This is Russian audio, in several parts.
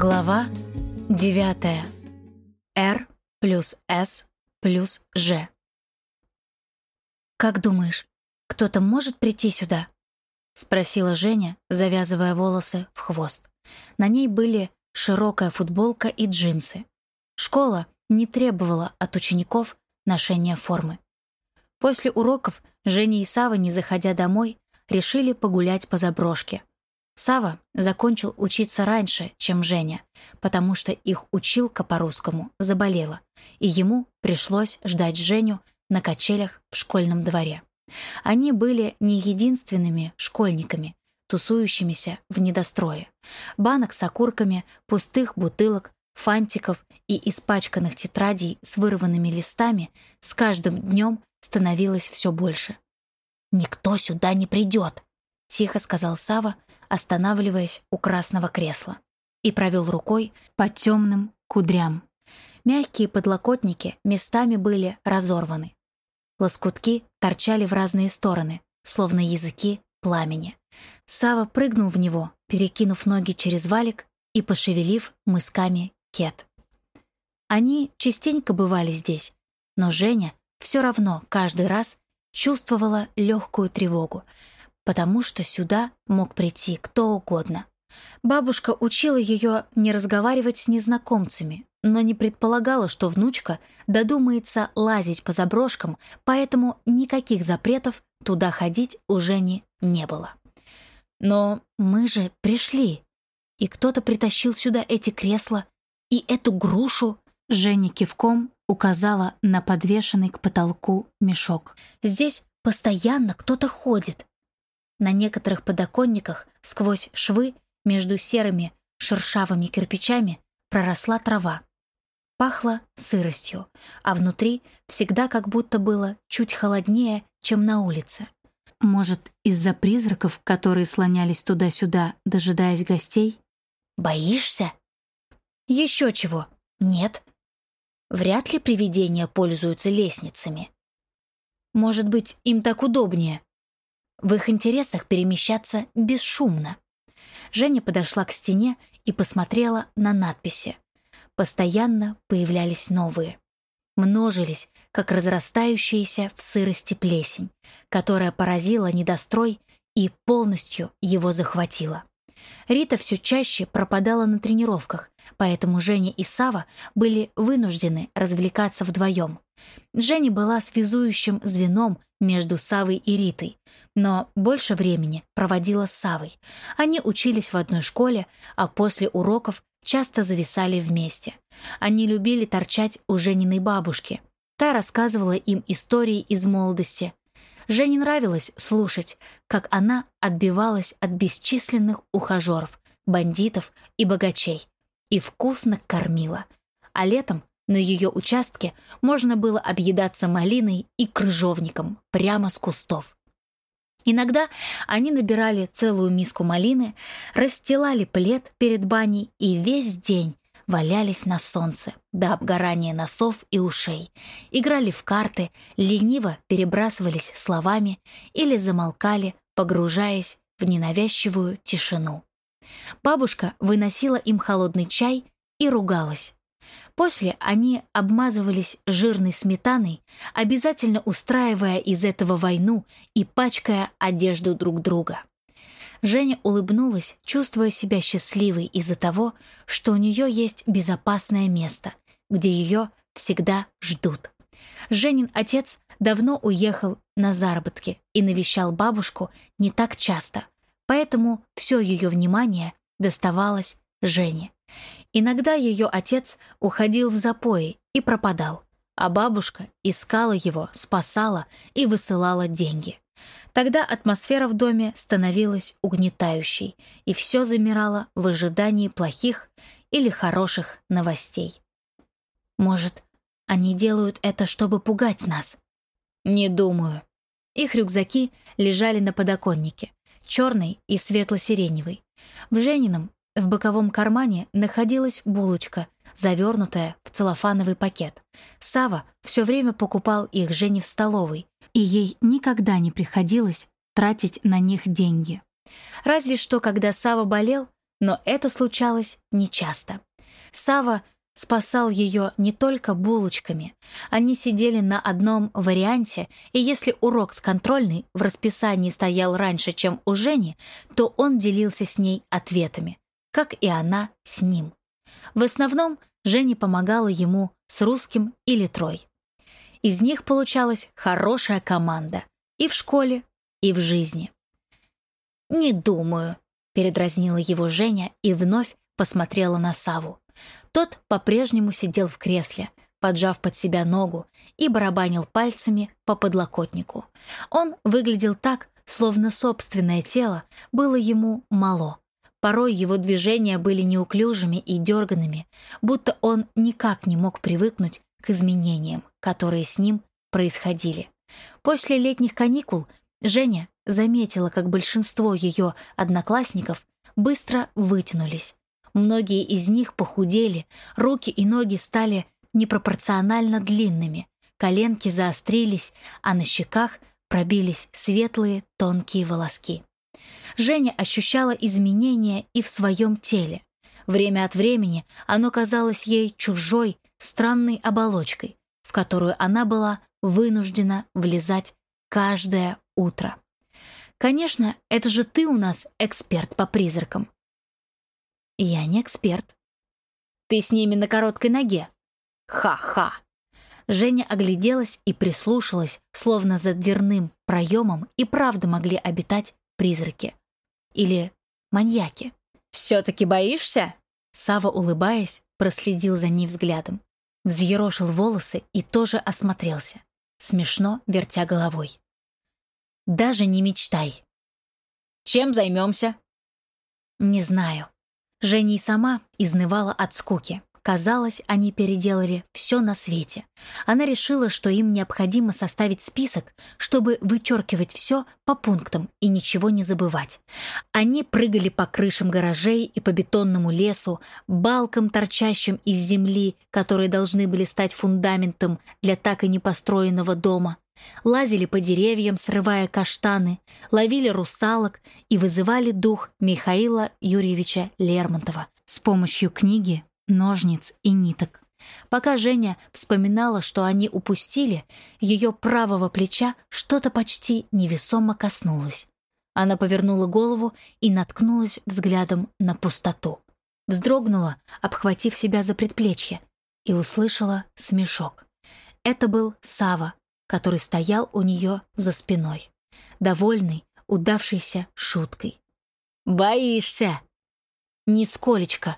Глава 9. R плюс S плюс G. «Как думаешь, кто-то может прийти сюда?» — спросила Женя, завязывая волосы в хвост. На ней были широкая футболка и джинсы. Школа не требовала от учеников ношения формы. После уроков Женя и Сава, не заходя домой, решили погулять по заброшке. Сава закончил учиться раньше, чем Женя, потому что их училка по-русскому заболела, и ему пришлось ждать Женю на качелях в школьном дворе. Они были не единственными школьниками, тусующимися в недострое. Банок с окурками, пустых бутылок, фантиков и испачканных тетрадей с вырванными листами с каждым днем становилось все больше. «Никто сюда не придет», — тихо сказал Сава, останавливаясь у красного кресла, и провел рукой по темным кудрям. Мягкие подлокотники местами были разорваны. Лоскутки торчали в разные стороны, словно языки пламени. Сава прыгнул в него, перекинув ноги через валик и пошевелив мысками кет. Они частенько бывали здесь, но Женя все равно каждый раз чувствовала легкую тревогу, потому что сюда мог прийти кто угодно. Бабушка учила ее не разговаривать с незнакомцами, но не предполагала, что внучка додумается лазить по заброшкам, поэтому никаких запретов туда ходить уже не, не было. Но мы же пришли, и кто-то притащил сюда эти кресла и эту грушу. Женя кивком указала на подвешенный к потолку мешок. Здесь постоянно кто-то ходит, на некоторых подоконниках сквозь швы между серыми шершавыми кирпичами проросла трава. Пахло сыростью, а внутри всегда как будто было чуть холоднее, чем на улице. Может, из-за призраков, которые слонялись туда-сюда, дожидаясь гостей? Боишься? Еще чего? Нет. Вряд ли привидения пользуются лестницами. Может быть, им так удобнее, в их интересах перемещаться бесшумно. Женя подошла к стене и посмотрела на надписи. Постоянно появлялись новые. Множились, как разрастающаяся в сырости плесень, которая поразила недострой и полностью его захватила. Рита все чаще пропадала на тренировках, поэтому Женя и Сава были вынуждены развлекаться вдвоем. Женя была связующим звеном между Савой и Ритой, но больше времени проводила с Савой. Они учились в одной школе, а после уроков часто зависали вместе. Они любили торчать у Жениной бабушки. Та рассказывала им истории из молодости. Жене нравилось слушать, как она отбивалась от бесчисленных ухажеров, бандитов и богачей, и вкусно кормила. А летом на ее участке можно было объедаться малиной и крыжовником прямо с кустов. Иногда они набирали целую миску малины, расстилали плед перед баней и весь день валялись на солнце до обгорания носов и ушей, играли в карты, лениво перебрасывались словами или замолкали, погружаясь в ненавязчивую тишину. Бабушка выносила им холодный чай и ругалась. После они обмазывались жирной сметаной, обязательно устраивая из этого войну и пачкая одежду друг друга. Женя улыбнулась, чувствуя себя счастливой из-за того, что у нее есть безопасное место, где ее всегда ждут. Женин отец давно уехал на заработки и навещал бабушку не так часто, поэтому все ее внимание доставалось Жене. Иногда ее отец уходил в запои и пропадал, а бабушка искала его, спасала и высылала деньги. Тогда атмосфера в доме становилась угнетающей, и все замирало в ожидании плохих или хороших новостей. Может, они делают это, чтобы пугать нас? Не думаю. Их рюкзаки лежали на подоконнике, черный и светло-сиреневый. В Женином в боковом кармане находилась булочка, завернутая в целлофановый пакет. Сава все время покупал их Жене в столовой, и ей никогда не приходилось тратить на них деньги. Разве что, когда Сава болел, но это случалось нечасто. Сава спасал ее не только булочками. Они сидели на одном варианте, и если урок с контрольной в расписании стоял раньше, чем у Жени, то он делился с ней ответами, как и она с ним. В основном Женя помогала ему с русским или трой. Из них получалась хорошая команда и в школе, и в жизни. «Не думаю», — передразнила его Женя и вновь посмотрела на Саву. Тот по-прежнему сидел в кресле, поджав под себя ногу и барабанил пальцами по подлокотнику. Он выглядел так, словно собственное тело было ему мало. Порой его движения были неуклюжими и дерганными, будто он никак не мог привыкнуть к изменениям, которые с ним происходили. После летних каникул Женя заметила, как большинство ее одноклассников быстро вытянулись, Многие из них похудели, руки и ноги стали непропорционально длинными, коленки заострились, а на щеках пробились светлые тонкие волоски. Женя ощущала изменения и в своем теле. Время от времени оно казалось ей чужой, странной оболочкой, в которую она была вынуждена влезать каждое утро. «Конечно, это же ты у нас эксперт по призракам», я не эксперт. Ты с ними на короткой ноге. Ха-ха. Женя огляделась и прислушалась, словно за дверным проемом и правда могли обитать призраки. Или маньяки. «Все-таки боишься?» Сава, улыбаясь, проследил за ней взглядом. Взъерошил волосы и тоже осмотрелся, смешно вертя головой. «Даже не мечтай». «Чем займемся?» «Не знаю», Женя и сама изнывала от скуки. Казалось, они переделали все на свете. Она решила, что им необходимо составить список, чтобы вычеркивать все по пунктам и ничего не забывать. Они прыгали по крышам гаражей и по бетонному лесу, балкам, торчащим из земли, которые должны были стать фундаментом для так и не построенного дома лазили по деревьям, срывая каштаны, ловили русалок и вызывали дух Михаила Юрьевича Лермонтова с помощью книги, ножниц и ниток. Пока Женя вспоминала, что они упустили, ее правого плеча что-то почти невесомо коснулось. Она повернула голову и наткнулась взглядом на пустоту. Вздрогнула, обхватив себя за предплечье, и услышала смешок. Это был Сава, который стоял у нее за спиной, довольный, удавшейся шуткой. «Боишься?» «Нисколечко».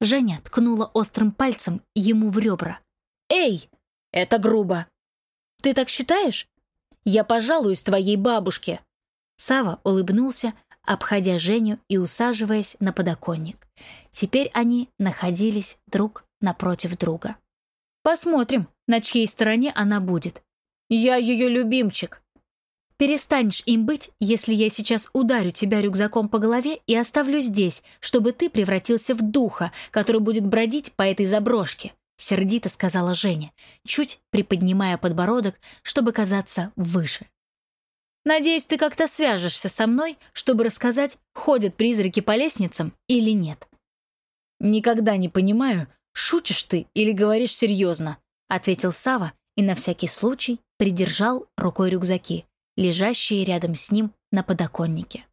Женя ткнула острым пальцем ему в ребра. «Эй, это грубо!» «Ты так считаешь? Я пожалуюсь твоей бабушке!» Сава улыбнулся, обходя Женю и усаживаясь на подоконник. Теперь они находились друг напротив друга. «Посмотрим, на чьей стороне она будет. Я ее любимчик. Перестанешь им быть, если я сейчас ударю тебя рюкзаком по голове и оставлю здесь, чтобы ты превратился в духа, который будет бродить по этой заброшке», — сердито сказала Женя, чуть приподнимая подбородок, чтобы казаться выше. «Надеюсь, ты как-то свяжешься со мной, чтобы рассказать, ходят призраки по лестницам или нет». «Никогда не понимаю, шутишь ты или говоришь серьезно», — ответил Сава и на всякий случай придержал рукой рюкзаки, лежащие рядом с ним на подоконнике.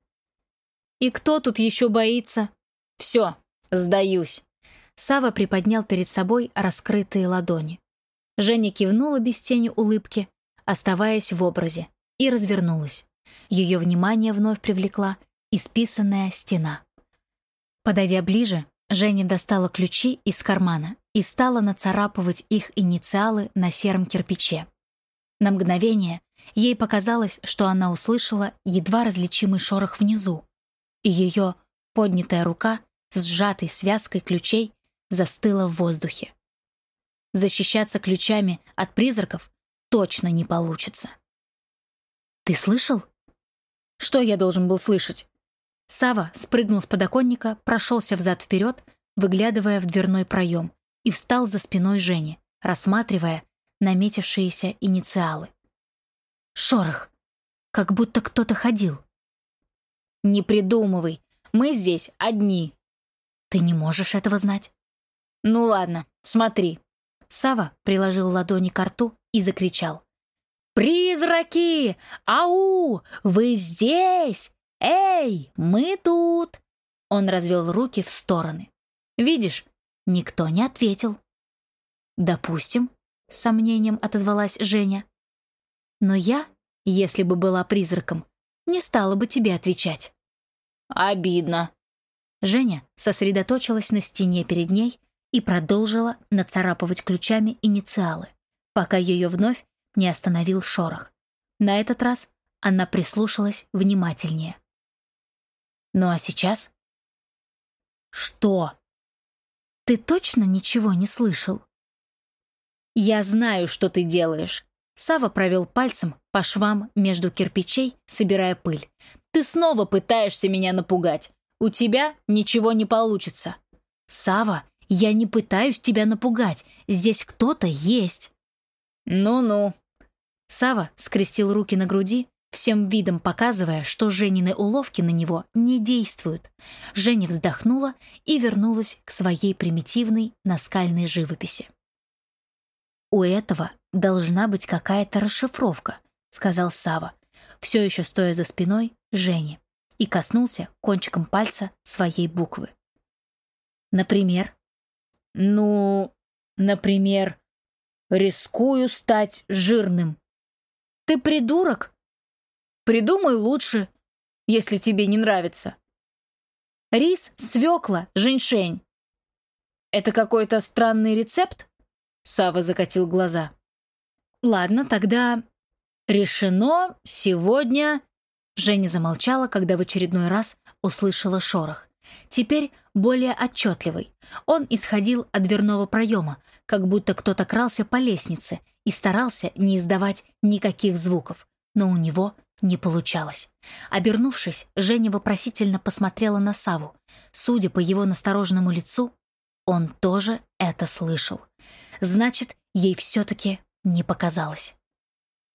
«И кто тут еще боится?» «Все, сдаюсь». Сава приподнял перед собой раскрытые ладони. Женя кивнула без тени улыбки, оставаясь в образе, и развернулась. Ее внимание вновь привлекла исписанная стена. Подойдя ближе, Женя достала ключи из кармана и стала нацарапывать их инициалы на сером кирпиче. На мгновение ей показалось, что она услышала едва различимый шорох внизу, и ее поднятая рука с сжатой связкой ключей застыла в воздухе. Защищаться ключами от призраков точно не получится. «Ты слышал?» «Что я должен был слышать?» Сава спрыгнул с подоконника, прошелся взад-вперед, выглядывая в дверной проем, и встал за спиной Жени, рассматривая наметившиеся инициалы. Шорох, как будто кто-то ходил. «Не придумывай, мы здесь одни. Ты не можешь этого знать. Ну ладно, смотри. Сава приложил ладони к рту и закричал. «Призраки! Ау! Вы здесь! Эй, мы тут!» Он развел руки в стороны. «Видишь, никто не ответил». «Допустим», — с сомнением отозвалась Женя. «Но я, если бы была призраком, не стала бы тебе отвечать». «Обидно». Женя сосредоточилась на стене перед ней и продолжила нацарапывать ключами инициалы, пока ее вновь не остановил шорох. На этот раз она прислушалась внимательнее. Ну а сейчас «Что?» «Ты точно ничего не слышал?» «Я знаю, что ты делаешь». Сава провел пальцем по швам между кирпичей, собирая пыль. «Ты снова пытаешься меня напугать. У тебя ничего не получится». Сава, я не пытаюсь тебя напугать. Здесь кто-то есть». «Ну-ну». Сава скрестил руки на груди, всем видом показывая, что Женины уловки на него не действуют. Женя вздохнула и вернулась к своей примитивной наскальной живописи. «У этого должна быть какая-то расшифровка», — сказал Сава, все еще стоя за спиной Жени, и коснулся кончиком пальца своей буквы. «Например?» «Ну, например, рискую стать жирным». «Ты придурок?» Придумай лучше, если тебе не нравится. Рис, свекла, женьшень. Это какой-то странный рецепт? Сава закатил глаза. Ладно, тогда решено сегодня... Женя замолчала, когда в очередной раз услышала шорох. Теперь более отчетливый. Он исходил от дверного проема, как будто кто-то крался по лестнице и старался не издавать никаких звуков. Но у него не получалось. Обернувшись, Женя вопросительно посмотрела на Саву. Судя по его настороженному лицу, он тоже это слышал. Значит, ей все-таки не показалось.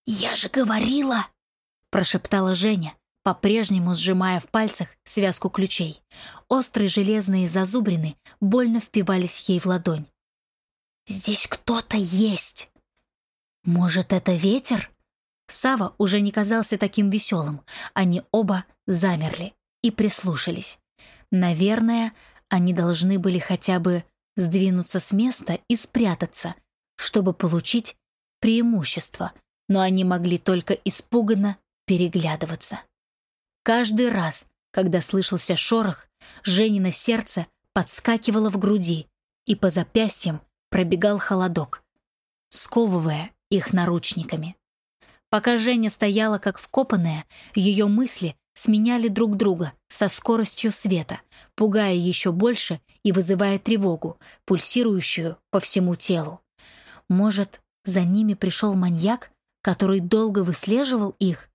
«Я же говорила!» — прошептала Женя, по-прежнему сжимая в пальцах связку ключей. Острые железные зазубрины больно впивались ей в ладонь. «Здесь кто-то есть!» «Может, это ветер?» Сава уже не казался таким веселым. Они оба замерли и прислушались. Наверное, они должны были хотя бы сдвинуться с места и спрятаться, чтобы получить преимущество, но они могли только испуганно переглядываться. Каждый раз, когда слышался шорох, Женина сердце подскакивало в груди, и по запястьям пробегал холодок, сковывая их наручниками. Пока Женя стояла как вкопанная, ее мысли сменяли друг друга со скоростью света, пугая еще больше и вызывая тревогу, пульсирующую по всему телу. Может, за ними пришел маньяк, который долго выслеживал их?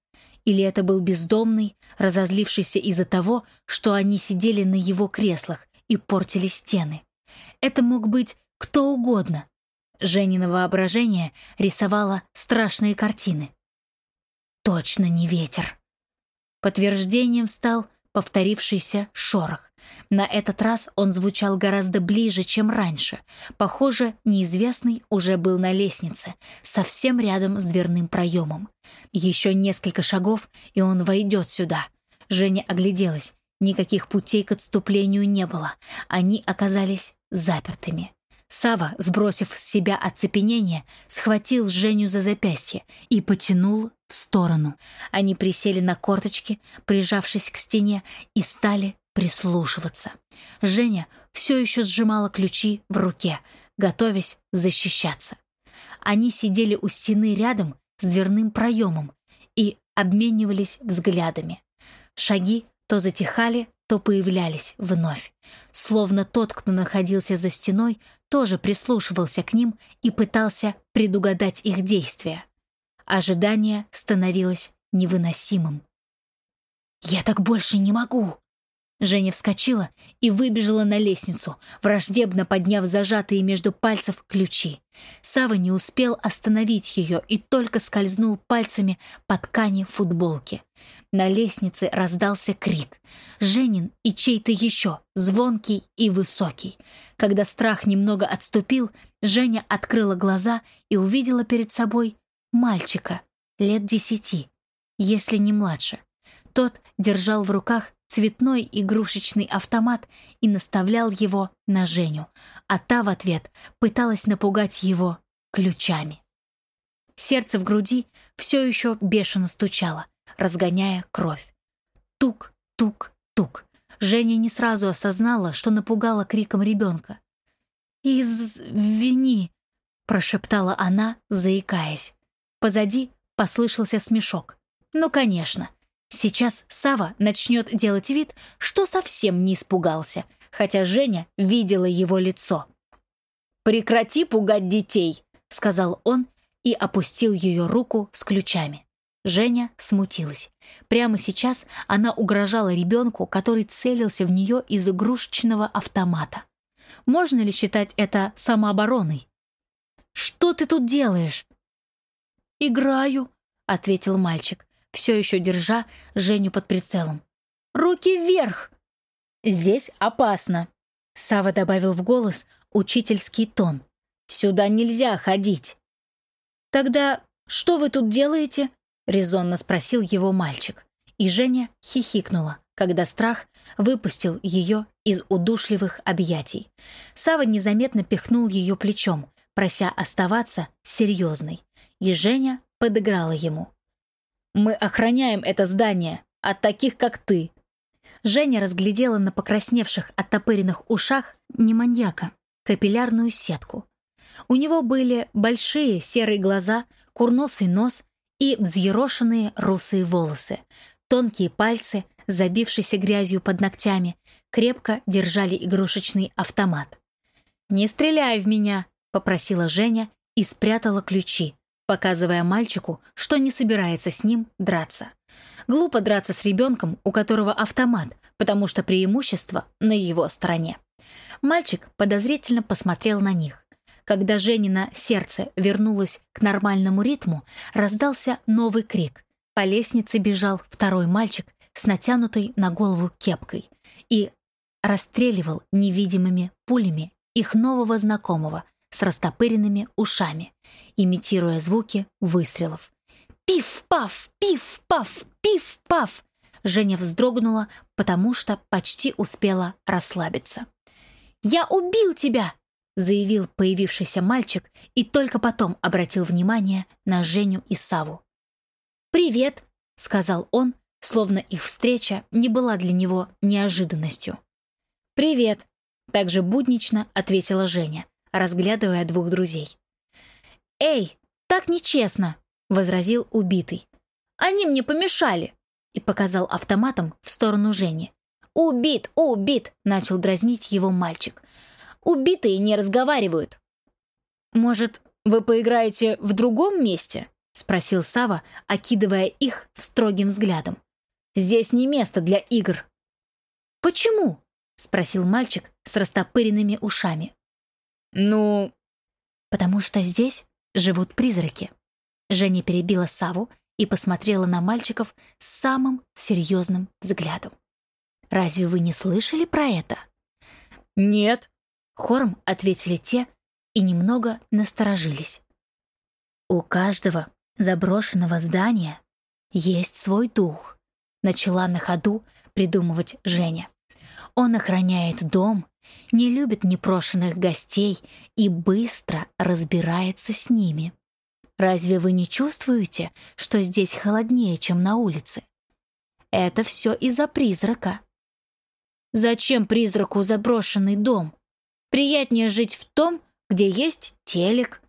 Или это был бездомный, разозлившийся из-за того, что они сидели на его креслах и портили стены? Это мог быть кто угодно. Женина воображение рисовало страшные картины. Точно не ветер. Подтверждением стал повторившийся шорох. На этот раз он звучал гораздо ближе, чем раньше. Похоже, неизвестный уже был на лестнице, совсем рядом с дверным проемом. Еще несколько шагов, и он войдет сюда. Женя огляделась. Никаких путей к отступлению не было. Они оказались запертыми. Сава, сбросив с себя оцепенение, схватил Женю за запястье и потянул в сторону. Они присели на корточки, прижавшись к стене, и стали прислушиваться. Женя все еще сжимала ключи в руке, готовясь защищаться. Они сидели у стены рядом с дверным проемом и обменивались взглядами. Шаги то затихали, то появлялись вновь. Словно тот, кто находился за стеной, тоже прислушивался к ним и пытался предугадать их действия. Ожидание становилось невыносимым. «Я так больше не могу!» Женя вскочила и выбежала на лестницу, враждебно подняв зажатые между пальцев ключи. Сава не успел остановить ее и только скользнул пальцами по ткани футболки. На лестнице раздался крик. Женин и чей-то еще, звонкий и высокий. Когда страх немного отступил, Женя открыла глаза и увидела перед собой мальчика лет десяти, если не младше. Тот держал в руках цветной игрушечный автомат и наставлял его на Женю, а та в ответ пыталась напугать его ключами. Сердце в груди все еще бешено стучало, разгоняя кровь. Тук, тук, тук. Женя не сразу осознала, что напугала криком ребенка. «Извини», — прошептала она, заикаясь. Позади послышался смешок. «Ну, конечно, Сейчас Сава начнет делать вид, что совсем не испугался, хотя Женя видела его лицо. «Прекрати пугать детей», — сказал он и опустил ее руку с ключами. Женя смутилась. Прямо сейчас она угрожала ребенку, который целился в нее из игрушечного автомата. Можно ли считать это самообороной? «Что ты тут делаешь?» «Играю», — ответил мальчик все еще держа Женю под прицелом. «Руки вверх!» «Здесь опасно», — Сава добавил в голос учительский тон. «Сюда нельзя ходить». «Тогда что вы тут делаете?» — резонно спросил его мальчик. И Женя хихикнула, когда страх выпустил ее из удушливых объятий. Сава незаметно пихнул ее плечом, прося оставаться серьезной. И Женя подыграла ему. Мы охраняем это здание от таких, как ты». Женя разглядела на покрасневших оттопыренных ушах не маньяка, капиллярную сетку. У него были большие серые глаза, курносый нос и взъерошенные русые волосы. Тонкие пальцы, забившиеся грязью под ногтями, крепко держали игрушечный автомат. «Не стреляй в меня!» — попросила Женя и спрятала ключи, показывая мальчику, что не собирается с ним драться. Глупо драться с ребенком, у которого автомат, потому что преимущество на его стороне. Мальчик подозрительно посмотрел на них. Когда Женина сердце вернулось к нормальному ритму, раздался новый крик. По лестнице бежал второй мальчик с натянутой на голову кепкой и расстреливал невидимыми пулями их нового знакомого, с растопыренными ушами, имитируя звуки выстрелов. «Пиф-паф! Пиф-паф! Пиф-паф!» Женя вздрогнула, потому что почти успела расслабиться. «Я убил тебя!» — заявил появившийся мальчик и только потом обратил внимание на Женю и Саву. «Привет!» — сказал он, словно их встреча не была для него неожиданностью. «Привет!» — также буднично ответила Женя разглядывая двух друзей. «Эй, так нечестно!» — возразил убитый. «Они мне помешали!» и показал автоматом в сторону Жени. «Убит! Убит!» — начал дразнить его мальчик. «Убитые не разговаривают!» «Может, вы поиграете в другом месте?» — спросил Сава, окидывая их строгим взглядом. «Здесь не место для игр». «Почему?» — спросил мальчик с растопыренными ушами. «Ну...» «Потому что здесь живут призраки». Женя перебила Саву и посмотрела на мальчиков с самым серьезным взглядом. «Разве вы не слышали про это?» «Нет», — хором ответили те и немного насторожились. «У каждого заброшенного здания есть свой дух», — начала на ходу придумывать Женя. «Он охраняет дом не любит непрошенных гостей и быстро разбирается с ними. Разве вы не чувствуете, что здесь холоднее, чем на улице? Это все из-за призрака. Зачем призраку заброшенный дом? Приятнее жить в том, где есть телек.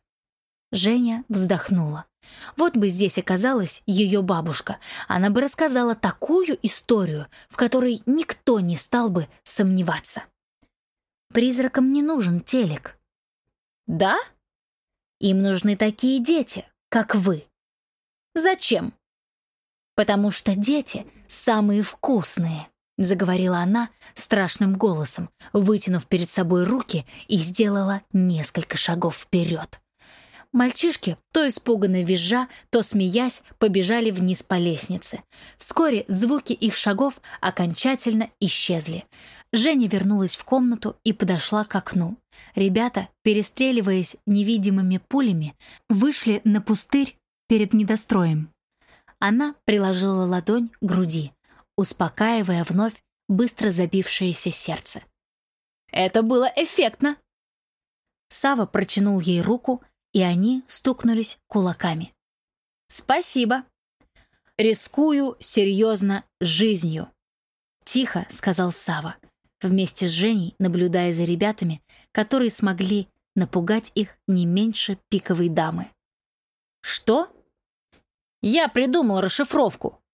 Женя вздохнула. Вот бы здесь оказалась ее бабушка, она бы рассказала такую историю, в которой никто не стал бы сомневаться. Призракам не нужен телек. Да? Им нужны такие дети, как вы. Зачем? Потому что дети самые вкусные. заговорила она страшным голосом, вытянув перед собой руки и сделала несколько шагов вперед. Мальчишки, то испуганно визжа, то смеясь, побежали вниз по лестнице. Вскоре звуки их шагов окончательно исчезли. Женя вернулась в комнату и подошла к окну. Ребята, перестреливаясь невидимыми пулями, вышли на пустырь перед недостроем. Она приложила ладонь к груди, успокаивая вновь быстро забившееся сердце. «Это было эффектно!» Сава протянул ей руку, и они стукнулись кулаками. «Спасибо. Рискую серьезно жизнью», — тихо сказал Сава, вместе с Женей наблюдая за ребятами, которые смогли напугать их не меньше пиковой дамы. «Что?» «Я придумал расшифровку.